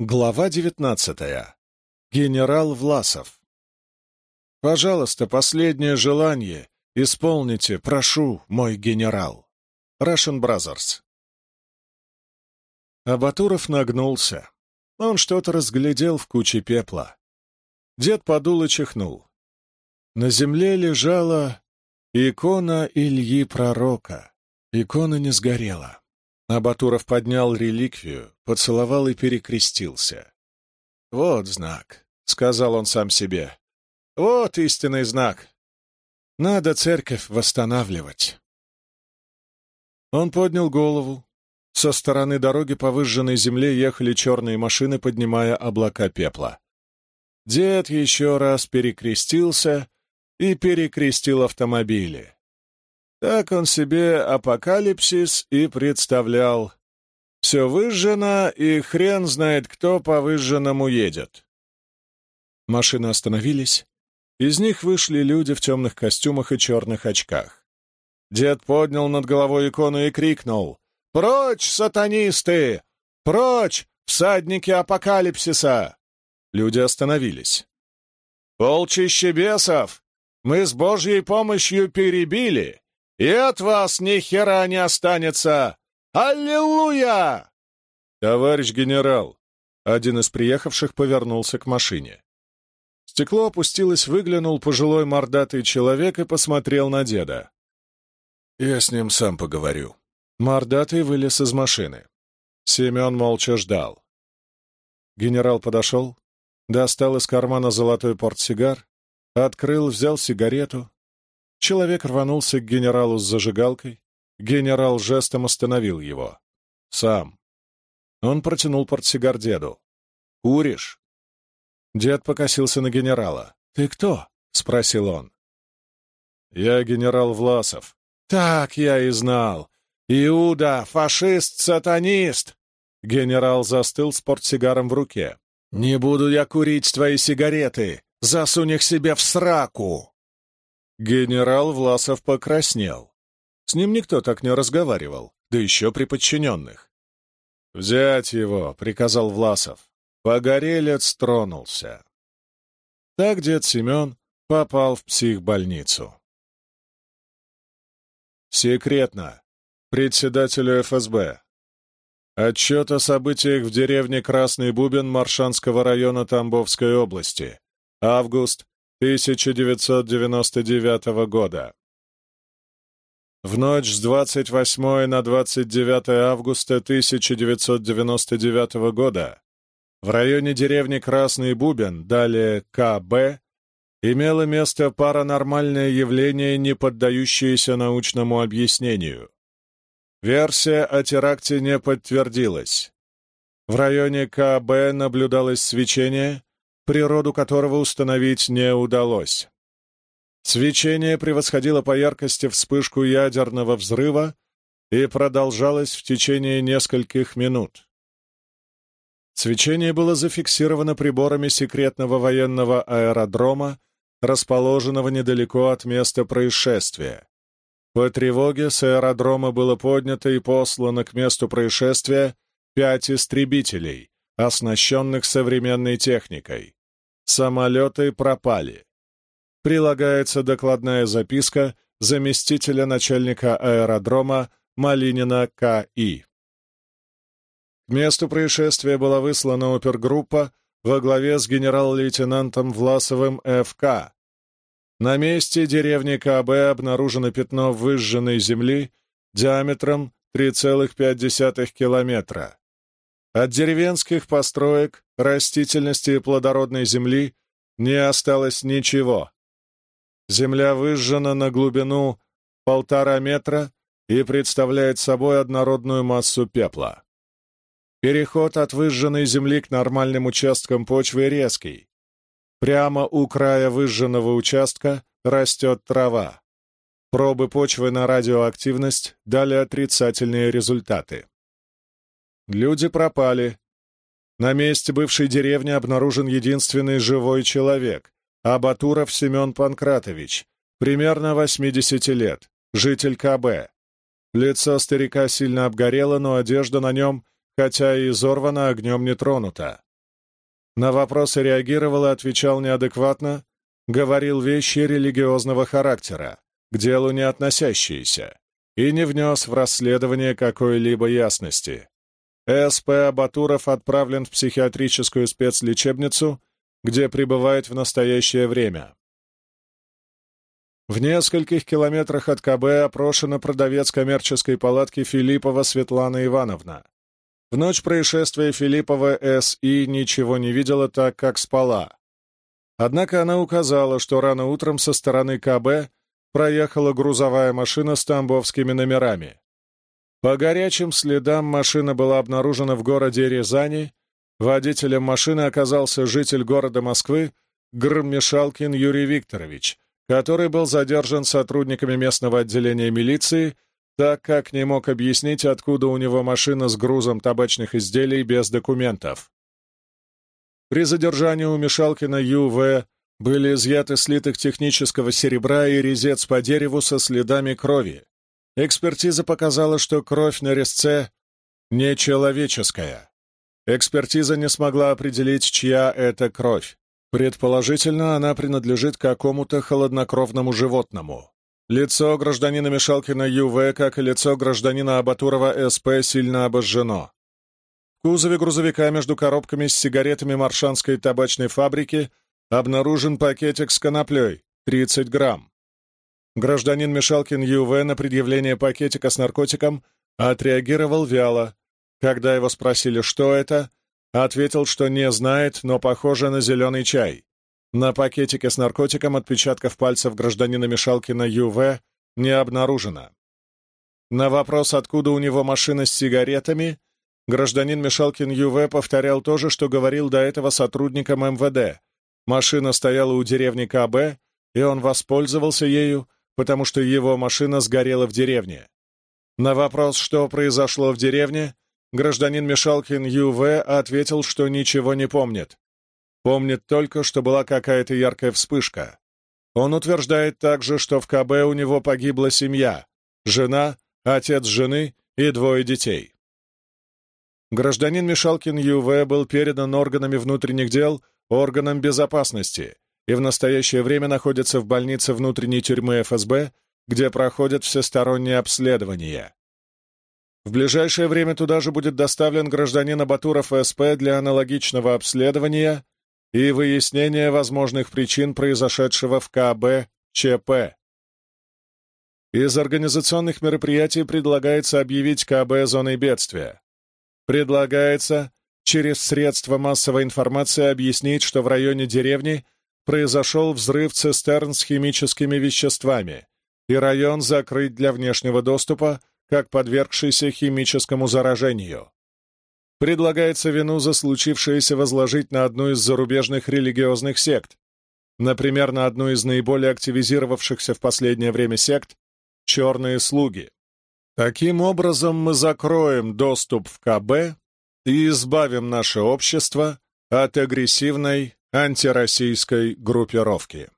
Глава девятнадцатая. Генерал Власов. «Пожалуйста, последнее желание исполните, прошу, мой генерал». Russian Brothers. Абатуров нагнулся. Он что-то разглядел в куче пепла. Дед подул и чихнул. На земле лежала икона Ильи Пророка. Икона не сгорела. Абатуров поднял реликвию, поцеловал и перекрестился. «Вот знак», — сказал он сам себе. «Вот истинный знак. Надо церковь восстанавливать». Он поднял голову. Со стороны дороги по выжженной земле ехали черные машины, поднимая облака пепла. Дед еще раз перекрестился и перекрестил автомобили. Так он себе апокалипсис и представлял. Все выжжено, и хрен знает, кто по выжженному едет. Машины остановились. Из них вышли люди в темных костюмах и черных очках. Дед поднял над головой икону и крикнул «Прочь, сатанисты! Прочь, всадники апокалипсиса!» Люди остановились. «Полчище бесов! Мы с Божьей помощью перебили! И от вас ни хера не останется! Аллилуйя!» «Товарищ генерал!» Один из приехавших повернулся к машине. Стекло опустилось, выглянул пожилой мордатый человек и посмотрел на деда. «Я с ним сам поговорю». Мордатый вылез из машины. Семен молча ждал. Генерал подошел, достал из кармана золотой портсигар, открыл, взял сигарету, Человек рванулся к генералу с зажигалкой. Генерал жестом остановил его. «Сам». Он протянул портсигар деду. «Куришь?» Дед покосился на генерала. «Ты кто?» — спросил он. «Я генерал Власов». «Так я и знал. Иуда, фашист-сатанист!» Генерал застыл с портсигаром в руке. «Не буду я курить твои сигареты! Засунь их себе в сраку!» Генерал Власов покраснел. С ним никто так не разговаривал, да еще при подчиненных. «Взять его!» — приказал Власов. Погорелец тронулся. Так дед Семен попал в психбольницу. Секретно. Председателю ФСБ. Отчет о событиях в деревне Красный Бубен Маршанского района Тамбовской области. Август 1999 года. В ночь с 28 на 29 августа 1999 года в районе деревни Красный Бубен, далее КБ, имело место паранормальное явление, не поддающееся научному объяснению. Версия о теракте не подтвердилась. В районе КБ наблюдалось свечение, природу которого установить не удалось. Свечение превосходило по яркости вспышку ядерного взрыва и продолжалось в течение нескольких минут. Свечение было зафиксировано приборами секретного военного аэродрома, расположенного недалеко от места происшествия. По тревоге с аэродрома было поднято и послано к месту происшествия пять истребителей, оснащенных современной техникой. Самолеты пропали. Прилагается докладная записка заместителя начальника аэродрома Малинина К.И. К месту происшествия была выслана опергруппа во главе с генерал-лейтенантом Власовым Ф.К. На месте деревни КБ обнаружено пятно выжженной земли диаметром 3,5 километра. От деревенских построек, растительности и плодородной земли не осталось ничего. Земля выжжена на глубину полтора метра и представляет собой однородную массу пепла. Переход от выжженной земли к нормальным участкам почвы резкий. Прямо у края выжженного участка растет трава. Пробы почвы на радиоактивность дали отрицательные результаты. Люди пропали. На месте бывшей деревни обнаружен единственный живой человек — Абатуров Семен Панкратович, примерно 80 лет, житель КБ. Лицо старика сильно обгорело, но одежда на нем, хотя и изорвана, огнем не тронута. На вопросы реагировал и отвечал неадекватно, говорил вещи религиозного характера, к делу не относящиеся, и не внес в расследование какой-либо ясности. С.П. Абатуров отправлен в психиатрическую спецлечебницу, где пребывает в настоящее время. В нескольких километрах от КБ опрошена продавец коммерческой палатки Филиппова Светлана Ивановна. В ночь происшествия Филиппова С.И. ничего не видела так, как спала. Однако она указала, что рано утром со стороны КБ проехала грузовая машина с тамбовскими номерами. По горячим следам машина была обнаружена в городе Рязани. Водителем машины оказался житель города Москвы Грмешалкин Юрий Викторович, который был задержан сотрудниками местного отделения милиции, так как не мог объяснить, откуда у него машина с грузом табачных изделий без документов. При задержании у Мишалкина Ю.В. были изъяты слиток технического серебра и резец по дереву со следами крови. Экспертиза показала, что кровь на резце нечеловеческая. Экспертиза не смогла определить, чья это кровь. Предположительно, она принадлежит какому-то холоднокровному животному. Лицо гражданина Мишалкина ЮВ, как и лицо гражданина Абатурова СП, сильно обожжено. В кузове грузовика между коробками с сигаретами Маршанской табачной фабрики обнаружен пакетик с коноплей — 30 грамм. Гражданин Мишалкин ЮВ на предъявление пакетика с наркотиком отреагировал вяло. Когда его спросили, что это, ответил, что не знает, но похоже на зеленый чай. На пакетике с наркотиком отпечатков пальцев гражданина Мишалкина ЮВ не обнаружено. На вопрос, откуда у него машина с сигаретами, гражданин Мишалкин ЮВ повторял то же, что говорил до этого сотрудникам МВД. Машина стояла у деревни КБ, и он воспользовался ею, потому что его машина сгорела в деревне. На вопрос, что произошло в деревне, гражданин Мишалкин Ю.В. ответил, что ничего не помнит. Помнит только, что была какая-то яркая вспышка. Он утверждает также, что в КБ у него погибла семья, жена, отец жены и двое детей. Гражданин Мишалкин Ю.В. был передан органами внутренних дел органам безопасности и в настоящее время находится в больнице внутренней тюрьмы ФСБ, где проходят всесторонние обследования. В ближайшее время туда же будет доставлен гражданин Абатуров СП для аналогичного обследования и выяснения возможных причин произошедшего в КБ ЧП. Из организационных мероприятий предлагается объявить КБ зоной бедствия. Предлагается через средства массовой информации объяснить, что в районе деревни произошел взрыв цистерн с химическими веществами, и район закрыть для внешнего доступа, как подвергшийся химическому заражению. Предлагается вину за случившееся возложить на одну из зарубежных религиозных сект, например, на одну из наиболее активизировавшихся в последнее время сект — «Черные слуги». Таким образом мы закроем доступ в КБ и избавим наше общество от агрессивной антироссийской группировки.